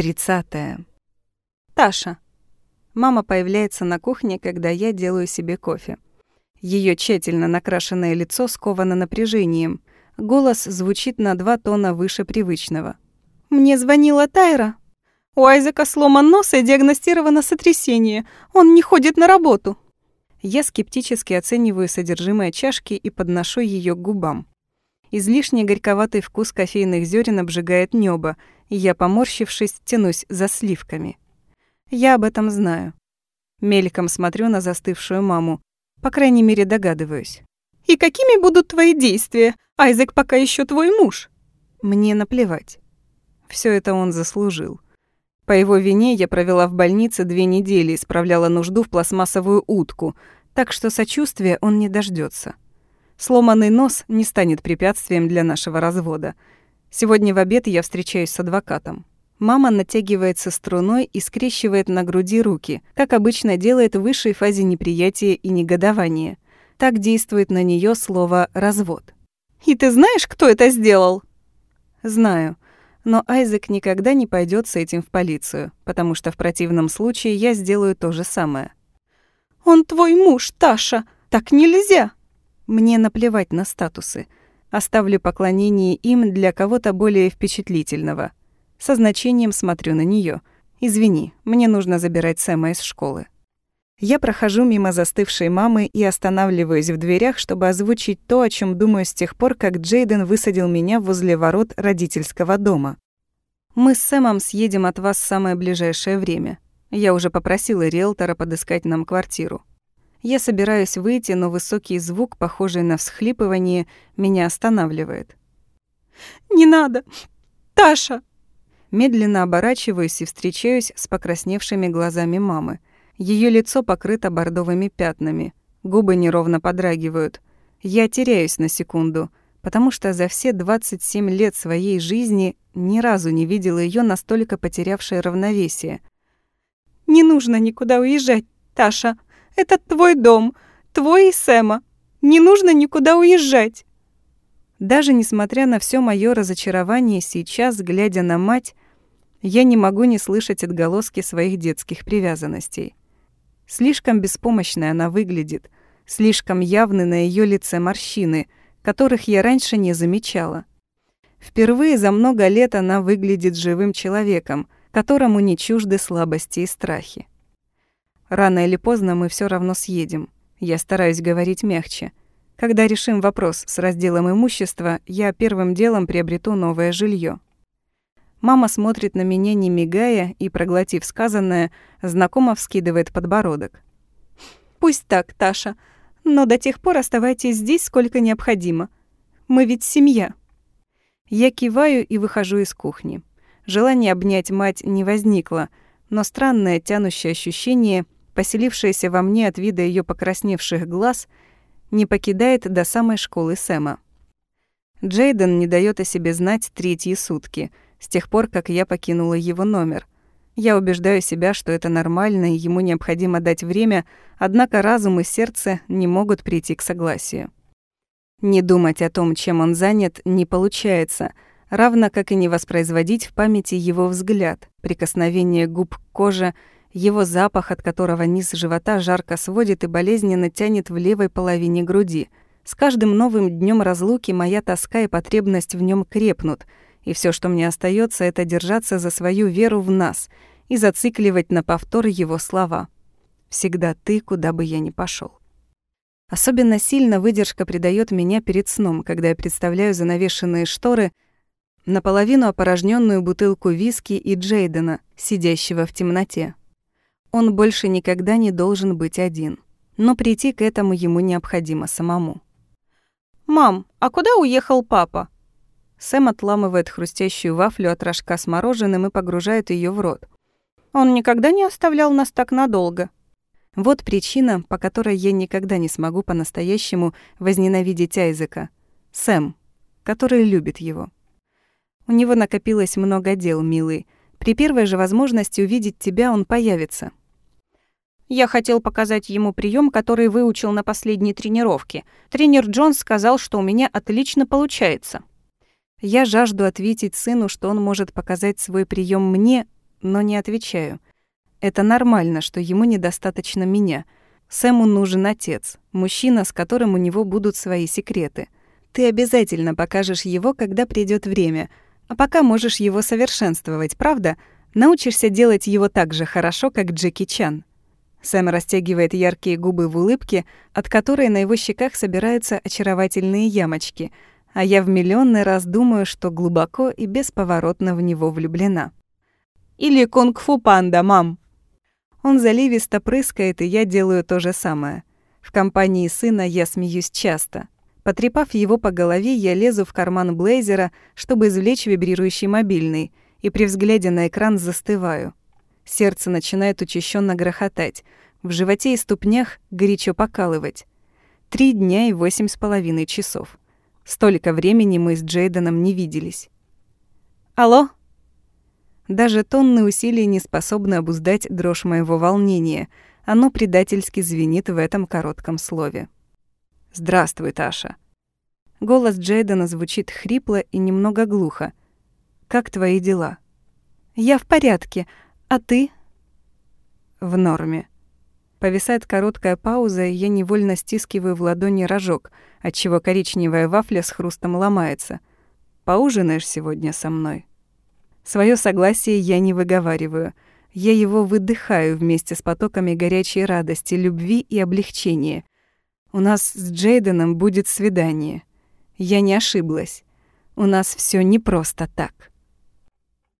Тридцатое. Таша. Мама появляется на кухне, когда я делаю себе кофе. Ее тщательно накрашенное лицо сковано напряжением. Голос звучит на два тона выше привычного. «Мне звонила Тайра. У Айзека сломан нос и диагностировано сотрясение. Он не ходит на работу». Я скептически оцениваю содержимое чашки и подношу ее к губам. Излишне горьковатый вкус кофейных зерен обжигает небо, я, поморщившись, тянусь за сливками. Я об этом знаю. Мельком смотрю на застывшую маму. По крайней мере, догадываюсь. «И какими будут твои действия? Айзек пока еще твой муж». Мне наплевать. Все это он заслужил. По его вине я провела в больнице две недели и справляла нужду в пластмассовую утку, так что сочувствия он не дождется. Сломанный нос не станет препятствием для нашего развода. Сегодня в обед я встречаюсь с адвокатом. Мама натягивается струной и скрещивает на груди руки, как обычно делает в высшей фазе неприятия и негодования. Так действует на нее слово «развод». «И ты знаешь, кто это сделал?» «Знаю. Но Айзек никогда не пойдет с этим в полицию, потому что в противном случае я сделаю то же самое». «Он твой муж, Таша! Так нельзя!» Мне наплевать на статусы. Оставлю поклонение им для кого-то более впечатлительного. Со значением смотрю на нее. Извини, мне нужно забирать Сэма из школы. Я прохожу мимо застывшей мамы и останавливаюсь в дверях, чтобы озвучить то, о чем думаю с тех пор, как Джейден высадил меня возле ворот родительского дома. Мы с Сэмом съедем от вас в самое ближайшее время. Я уже попросила риэлтора подыскать нам квартиру. Я собираюсь выйти, но высокий звук, похожий на всхлипывание, меня останавливает. «Не надо! Таша!» Медленно оборачиваюсь и встречаюсь с покрасневшими глазами мамы. Ее лицо покрыто бордовыми пятнами, губы неровно подрагивают. Я теряюсь на секунду, потому что за все 27 лет своей жизни ни разу не видела ее настолько потерявшей равновесие. «Не нужно никуда уезжать, Таша!» Это твой дом, твой и Сэма. Не нужно никуда уезжать». Даже несмотря на все мое разочарование сейчас, глядя на мать, я не могу не слышать отголоски своих детских привязанностей. Слишком беспомощной она выглядит, слишком явны на ее лице морщины, которых я раньше не замечала. Впервые за много лет она выглядит живым человеком, которому не чужды слабости и страхи. Рано или поздно мы все равно съедем. Я стараюсь говорить мягче. Когда решим вопрос с разделом имущества, я первым делом приобрету новое жилье. Мама смотрит на меня, не мигая, и, проглотив сказанное, знакомо вскидывает подбородок. «Пусть так, Таша, но до тех пор оставайтесь здесь сколько необходимо. Мы ведь семья». Я киваю и выхожу из кухни. Желание обнять мать не возникло, но странное тянущее ощущение — поселившаяся во мне от вида ее покрасневших глаз, не покидает до самой школы Сэма. Джейден не дает о себе знать третьи сутки, с тех пор, как я покинула его номер. Я убеждаю себя, что это нормально и ему необходимо дать время, однако разум и сердце не могут прийти к согласию. Не думать о том, чем он занят, не получается, равно как и не воспроизводить в памяти его взгляд, прикосновение губ к коже — его запах, от которого низ живота жарко сводит и болезненно тянет в левой половине груди. С каждым новым днем разлуки моя тоска и потребность в нем крепнут, и все, что мне остается, это держаться за свою веру в нас и зацикливать на повтор его слова. «Всегда ты, куда бы я ни пошел. Особенно сильно выдержка придает меня перед сном, когда я представляю занавешенные шторы, наполовину опорожненную бутылку виски и Джейдена, сидящего в темноте. Он больше никогда не должен быть один. Но прийти к этому ему необходимо самому. «Мам, а куда уехал папа?» Сэм отламывает хрустящую вафлю от рожка с мороженым и погружает ее в рот. «Он никогда не оставлял нас так надолго». Вот причина, по которой я никогда не смогу по-настоящему возненавидеть Айзека. Сэм, который любит его. У него накопилось много дел, милый. При первой же возможности увидеть тебя он появится. Я хотел показать ему прием, который выучил на последней тренировке. Тренер Джонс сказал, что у меня отлично получается. Я жажду ответить сыну, что он может показать свой прием мне, но не отвечаю. Это нормально, что ему недостаточно меня. Сэму нужен отец, мужчина, с которым у него будут свои секреты. Ты обязательно покажешь его, когда придет время, а пока можешь его совершенствовать, правда? Научишься делать его так же хорошо, как Джеки Чан. Сэм растягивает яркие губы в улыбке, от которой на его щеках собираются очаровательные ямочки, а я в миллионный раз думаю, что глубоко и бесповоротно в него влюблена. «Или кунг-фу панда, мам!» Он заливисто прыскает, и я делаю то же самое. В компании сына я смеюсь часто. Потрепав его по голове, я лезу в карман блейзера, чтобы извлечь вибрирующий мобильный, и при взгляде на экран застываю. Сердце начинает учащенно грохотать, в животе и ступнях горячо покалывать. Три дня и восемь с половиной часов. Столько времени мы с Джейденом не виделись. «Алло?» Даже тонны усилий не способны обуздать дрожь моего волнения. Оно предательски звенит в этом коротком слове. «Здравствуй, Таша». Голос Джейдена звучит хрипло и немного глухо. «Как твои дела?» «Я в порядке. А ты?» «В норме». Повисает короткая пауза, и я невольно стискиваю в ладони рожок, отчего коричневая вафля с хрустом ломается. «Поужинаешь сегодня со мной?» Своё согласие я не выговариваю. Я его выдыхаю вместе с потоками горячей радости, любви и облегчения. У нас с Джейденом будет свидание. Я не ошиблась. У нас всё не просто так.